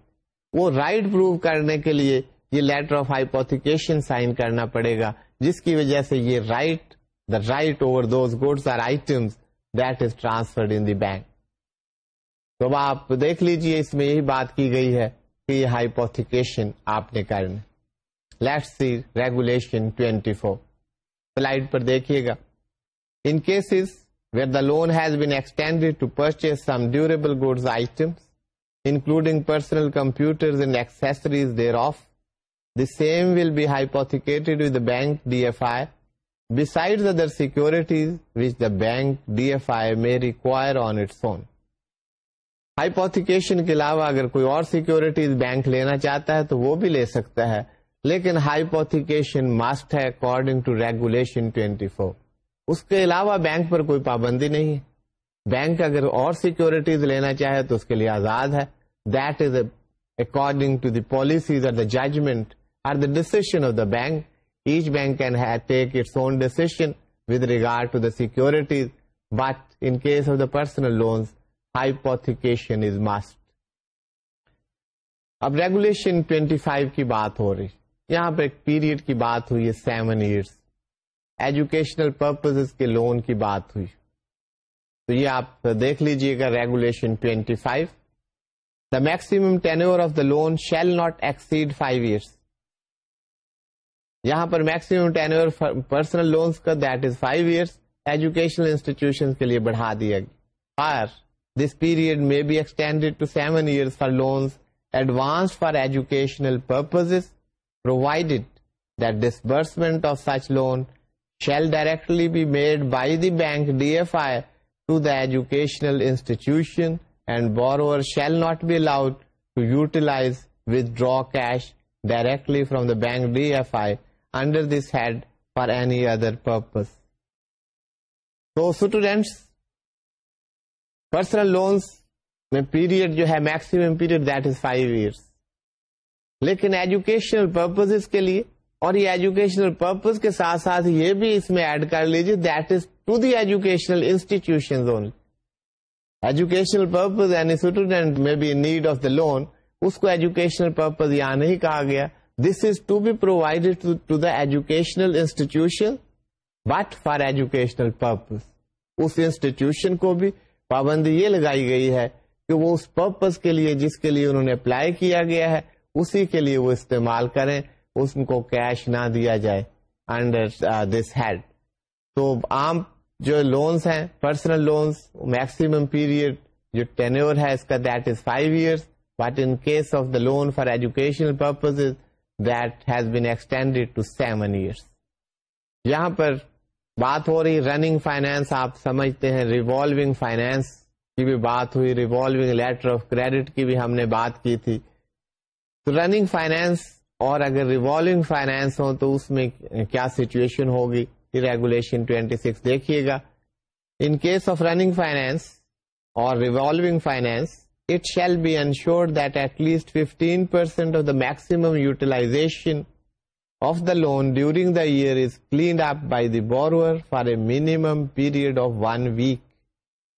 وہ right prove کرنے کے لیے یہ لیٹر آف ہائیپوتھیکیشن سائن کرنا پڑے گا جس کی وجہ سے یہ right the right over those goods are items that is transferred in the bank تو آپ دیکھ لیجیے اس میں یہی بات کی گئی ہے کہ یہ ہائیپوتھیکیشن آپ نے کرنا let see regulation 24 four slide پر دیکھیے گا. In cases where the loan has been extended to purchase some durable goods items including personal computer and accessories thereof the same will be hypothecated with bank D F I besides other securities which the bank DFI may require on its own. Hypothecation کے علاوہ اگر کوئی اور securities bank لینا چاہتا ہے تو وہ بھی لے سکتا ہے. لیکن ہائیپوتھیکیشن مسٹ ہے اکارڈنگ ٹو ریگولیشن 24 اس کے علاوہ بینک پر کوئی پابندی نہیں ہے۔ بینک اگر اور سیکورٹیز لینا چاہے تو اس کے لیے آزاد ہے۔ That is according to the policies or the judgement or the decision of the bank Each bank can take its own decision with regard to the securities, but in case of the personal loans, hypothecation is must. اب regulation 25 کی بات ہو رہی۔ یہاں پہ ایک period کی بات ہوئی ہے سیون ایئرس ایجوکیشنل پرپز کے لون کی بات ہوئی۔ تو یہ آپ دیکھ لیجیے گا regulation 25 the maximum tenure of the loan shall not exceed five years یہاں پر میکسیمم ٹینور پرسنل لونس کا that is five years educational institution کے لیے بڑھا دیا گیا۔ This period may be extended to seven years for loans advance for educational purpose provided that disbursement of such loan shall directly be made by the bank D F I to the educational institution and borrower shall not be allowed to utilize withdraw cash directly from the bank D F I under this head for any other purpose تو students personal loans میں period جو ہے maximum period that is five years لیکن educational purpose کے لیے اور یہ educational purpose کے ساتھ ساتھ یہ بھی اس میں ایڈ کر لیجیے that is to the educational institution only educational purpose any student میں be need of the loan اس کو ایجوکیشنل پرپز یہاں نہیں کہا گیا this is to be provided to the educational institution but for educational purpose us institution کو بھی پابندی یہ لگائی گئی ہے کہ وہ اس پرپز کے لیے جس کے لیے انہوں نے اپلائی کیا گیا ہے اسی کے لیے وہ استعمال کریں، اس کو کیش نہ دیا جائے انڈر دس ہیڈ تو عام جو لونس ہیں پرسنل لونس میکسیمم پیریڈ جو ٹینور ہے اس کا that is five years but in case of the loan for educational purpose that has been extended to seven years یہاں پر بات ہو رہی رننگ فائنینس آپ سمجھتے ہیں ریوالوگ فائنینس کی بھی بات ہوئی ریوالوگ لیٹر آف کریڈٹ کی بھی ہم نے بات کی تھی۔ تو رننگ فائنینس اور اگر ریوالوگ فائنینس ہو تو اس میں کیا سچویشن ہوگی؟ ریگولیشن 26 دیکھیے گا۔ In case of running finance اور revolving finance it shall be ensure that at least 15 percent of the maximum utilization of the loan during the year is cleaned up by the borrower for a minimum period of one week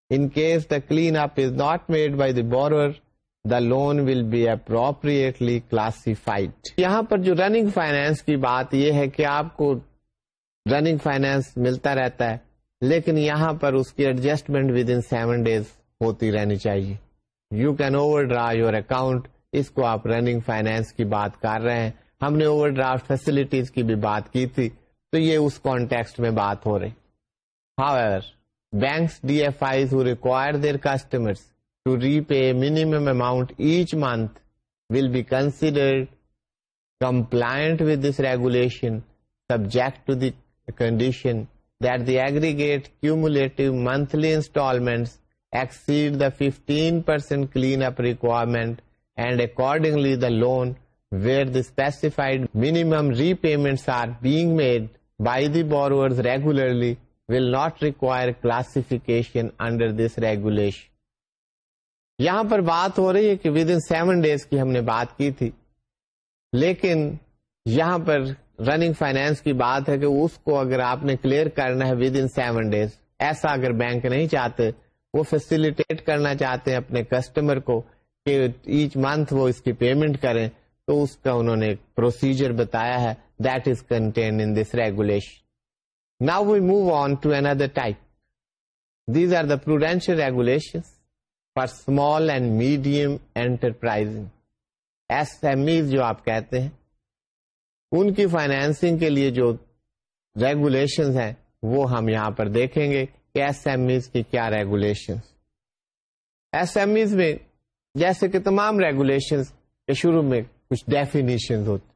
in case the clean up is not made by the borrower the loan will be appropriately classified یہاں پر جو running finance کی بات یہ ہے کہ آپ کو رننگ فائنینس ملتا رہتا ہے، لیکن یہاں پر اس کی adjustment within seven days ہوتی رہنی چاہیے۔ You can overdraw your account اس کو آپ رننگ فائنینس کی بات کر رہے ہیں۔ ہم نے اوور ڈرافٹ فیسلٹیز کی بھی بات کی تھی، تو یہ اس کانٹیکسٹ میں بات ہو رہی۔ However banks D F I require their customer to repay minimum amount each month will be considered compliant with this regulation subject to the condition that the aggregate cumulative monthly installments exceed the 15% cleanup requirement and accordingly the loan where the specified minimum repayments are being made by the borrowers regularly will not require classification under this regulation. یہاں پر بات ہو رہی ہے کہ within seven days کی ہم نے بات کی تھی۔ لیکن یہاں پر رننگ فائنینس کی بات ہے کہ اس کو اگر آپ نے کلیئر کرنا ہے ود ان سیون ڈیز ایسا اگر بینک نہیں چاہتے، وہ فیسلٹیٹ کرنا چاہتے ہیں اپنے کسٹمر کو کہ ایچ منتھ وہ اس کی پیمنٹ کریں، تو اس کا انہوں نے پروسیجر بتایا ہے that is contained in this regulation now we move on to another type these are the prudential regulation for small and medium enterprise S M Es جو آپ کہتے ہیں، ان کی فائنینسنگ کے لیے جو ریگولیشن ہیں، وہ ہم یہاں پر دیکھیں گے کہ ایس ایم ایز کی کیا ریگولیشن ایس ایم ایز میں جیسے کہ تمام ریگولیشن کے شروع میں کچھ ڈیفینیشن ہوتی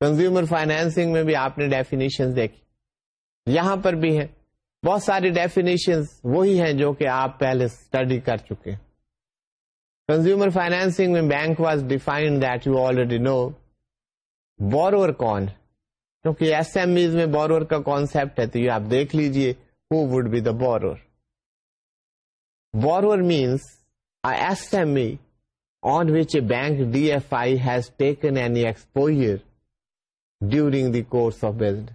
کنزیومر فائنینسنگ میں بھی آپ نے ڈیفینیشن دیکھی. یہاں پر بھی ہیں. بہت ساری ڈیفینیشن وہی ہیں جو کہ آپ پہلے اسٹڈی کر چکے کنزیومر فائنینسنگ میں bank was defined that you already know borrower کون؟ کیونکہ ایس ایم ایز میں بورور کا کانسپٹ ہے تو یہ آپ دیکھ لیجیے who would be the borrower borrower means S M E on which a bank D F I has taken any exposure during the course of business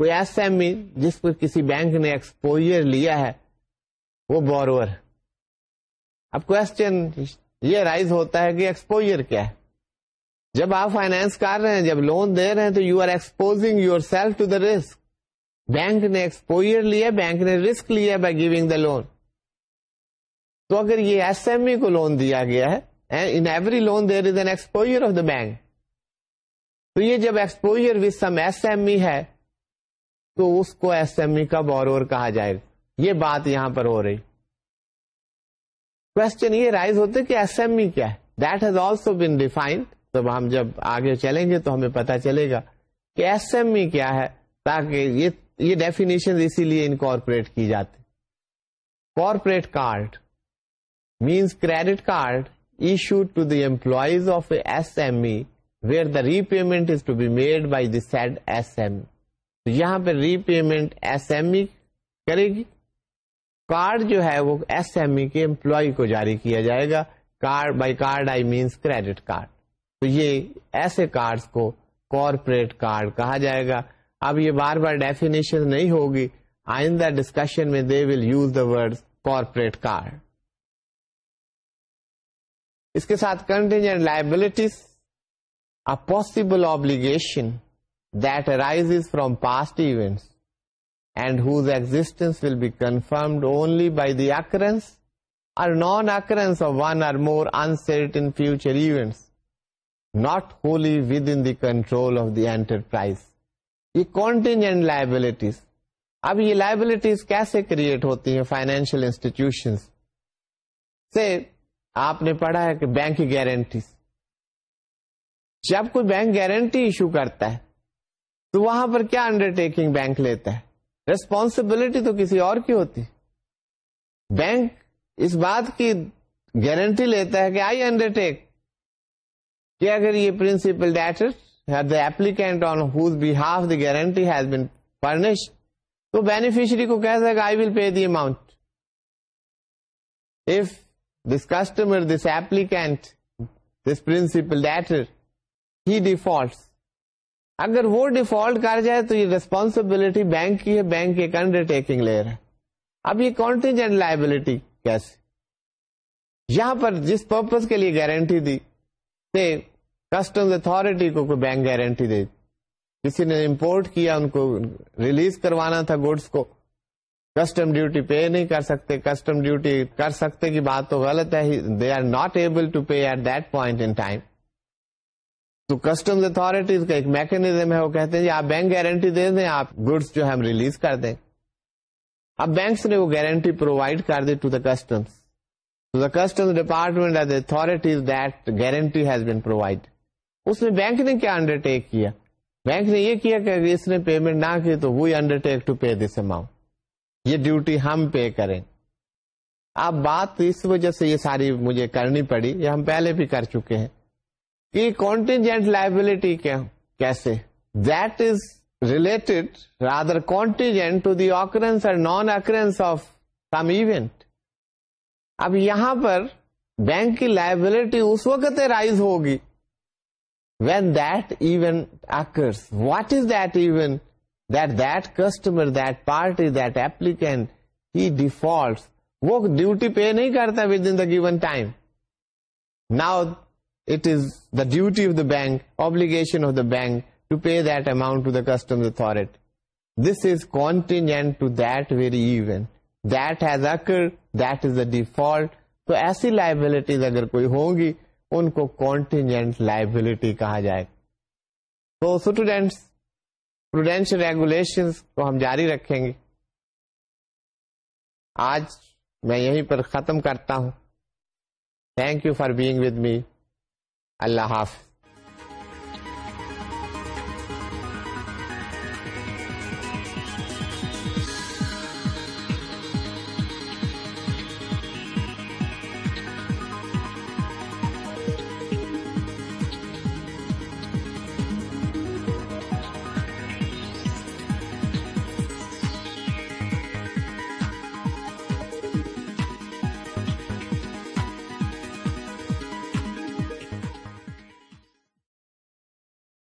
کوئی S M E جس پر کسی بینک نے ایکسپوئر لیا ہے، وہ borrower اب question یہ رائز ہوتا ہے کہ ایکسپوئر کیا ہے۔ جب آپ فائنینس کر رہے ہیں، جب لون دے رہے ہیں، تو you are exposing yourself to the risk bank نے ایکسپوئر لیا، بینک نے رسک لیا بائی گیونگ دا لون تو اگر یہ ایس ایم ای کو لون دیا گیا ہے in every loan there is an exposure of the bank تو یہ جب exposure with some S M E ہے تو اس کو ایس ایم ای کا بورور کہا جائے گا۔ یہ بات یہاں پر ہو رہی۔ کوشچن یہ رائز ہوتے کہ ایس ایم ای کیا ہے۔ That has also been defined تو ہم جب آگے چلیں گے تو ہمیں پتا چلے گا کہ ایس ایم ای کیا ہے تاکہ یہ یہ ڈیفینیشن اسی لیے انکارپوریٹ کی جاتی۔ Corporate card means credit card issue to the employees of S M E where the repayment is to be made by the said S M E یہاں پہ repayment S M E کرے گی۔ Card جو ہے وہ S M E کے employee کو جاری کیا جائے گا۔ Card by card I means credit card تو یہ ایسے کارڈ کو کارپوریٹ کارڈ کہا جائے گا۔ اب یہ بار بار ڈیفینیشن نہیں ہوگی۔ آئندہ ڈسکشن میں they will use the word corporate card اس کے ساتھ contingent liabilities possible obligation that arises from past events and whose existence will be confirmed only by the occurrence or non-occurrence of one or more uncertain future events, not wholly within the control of the enterprise. یہ contingent liabilities اب یہ liabilities کیسے create ہوتی ہیں financial institution سے آپ نے پڑھا ہے کہ بینک کی گارنٹیز جب کوئی بینک گارنٹی ایشو کرتا ہے تو وہاں پر کیا انڈر ٹیکنگ بینک لیتا ہے؟ ریسپانسبلٹی تو کسی اور کی ہوتی۔ بینک اس بات کی گارنٹی لیتا ہے کہ آئی انڈر ٹیک کہ اگر یہ principal debtor the applicant on whose behalf the guarantee has been تو بینیفیشری کو کہہ سکے I will pay the amount of this customer this applicant this principal debtor he default اگر وہ ڈیفالٹ کر جائے تو یہ ریسپانسبلٹی بینک کی ہے، بینک ایک انڈر ٹیکنگ لے رہا ہے۔ اب یہ کانٹینجنٹ لائبلٹی کیسے یہاں پر جس پرپز کے لیے گارنٹی دی کسٹمز اتارٹی کو کوئی بینک گارنٹی دے۔ کسی نے امپورٹ کیا، ان کو ریلیز کروانا تھا گوڈس کو۔ کسٹم ڈیوٹی پے نہیں کر سکتے۔ کسٹم ڈیوٹی کر سکتے کی بات تو غلط ہے they are not able to pay at that point in time تو کسٹمز اتارٹیز کا ایک میکنیزم ہے، وہ کہتے ہیں جی آپ بینک گارنٹی دے دیں، آپ گڈس جو ہے ہم ریلیز کر دیں۔ اب بینکس نے وہ گارنٹی پرووائڈ کر دی to the customs to the customs department authorities that guarantee has been provide اس میں بینک نے کیا انڈر ٹیک کیا؟ بینک نے یہ کیا کہ اس نے پیمنٹ نہ کی تو وہی undertake to pay this amount یہ ڈیوٹی ہم پے کریں۔ اب بات اس وجہ سے یہ ساری مجھے کرنی پڑی، یہ ہم پہلے بھی کر چکے ہیں۔ کہ کانٹینجنٹ لائبلٹی کیسے؟ That is related rather contingent to the occurrence اور non occurrence of some event اب یہاں پر بینک کی لائبلٹی اس وقت رائز ہوگی when don't occurs what is that event that that customer that party that applicant he default وہ duty pay نہیں کرتا within the given time now it is the duty of the bank obligation of the bank to pay that amount to the customer authority this is contingent to that very event that has occur that is the default تو ایسی liabilities اگر کوئی ہوگی ان کو contingent liability کہا جائے۔ تو students prudential regulation کو ہم جاری رکھیں گے۔ آج میں یہیں پر ختم کرتا ہوں۔ Thank you for being with me اللہ حافظ